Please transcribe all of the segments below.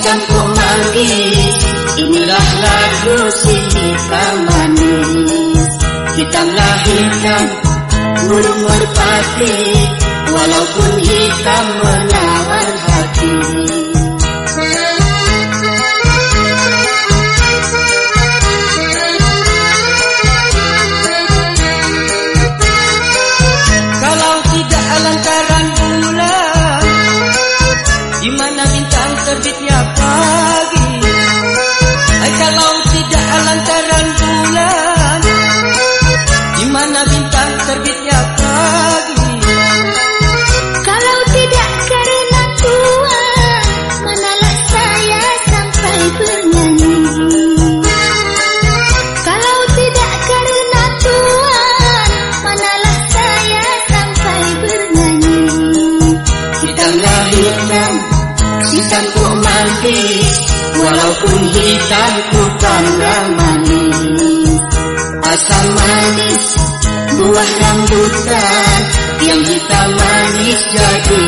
Kok manggis Inilah lagu si hitam manis Hitamlah hitam Burung merpati Walaupun hitam menawan Walaupun hitam pandang manis Asam manis Buah rambutan. Yang hitam manis jadi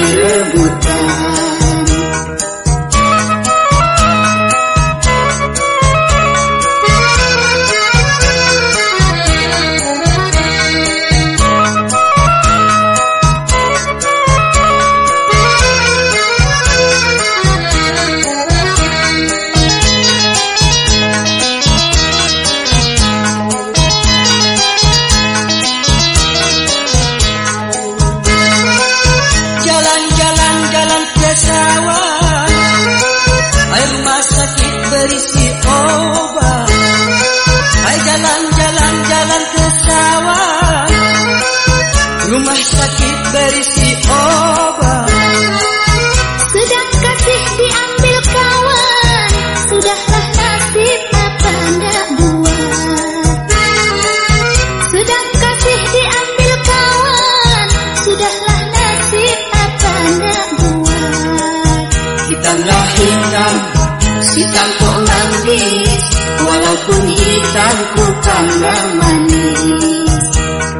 Hitam kok manis Walaupun hitam ku pandang manis.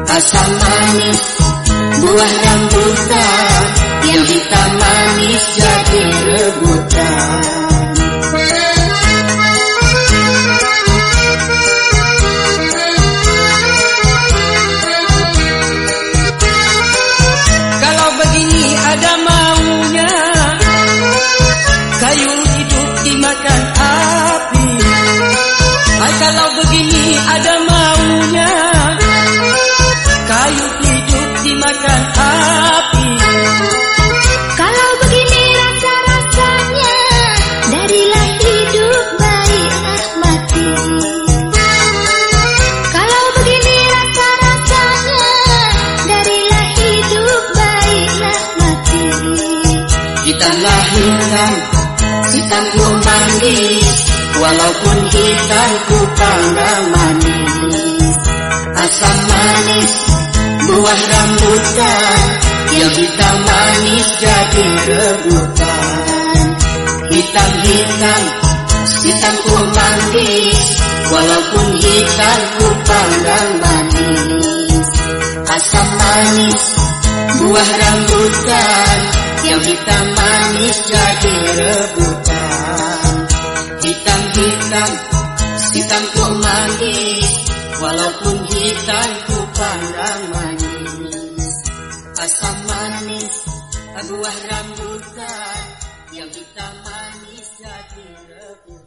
Asam manis Buah rambutan Yang hitam manis jadi Hitamlah hitam Hitam ku manis. Walaupun hitam ku pandang manis. Asam manis Buah rambutan. Yang hitam manis jadi rebutan. Hitam-hitam Hitam ku manis. Walaupun hitam ku pandang manis. Asam manis Buah rambutan Yang hitam manis jadi rebutan. Hitam-hitam Hitam ku manis. Walaupun hitam ku pandang manis. Asam manis Buah rambutan. Yang hitam manis jadi rebutan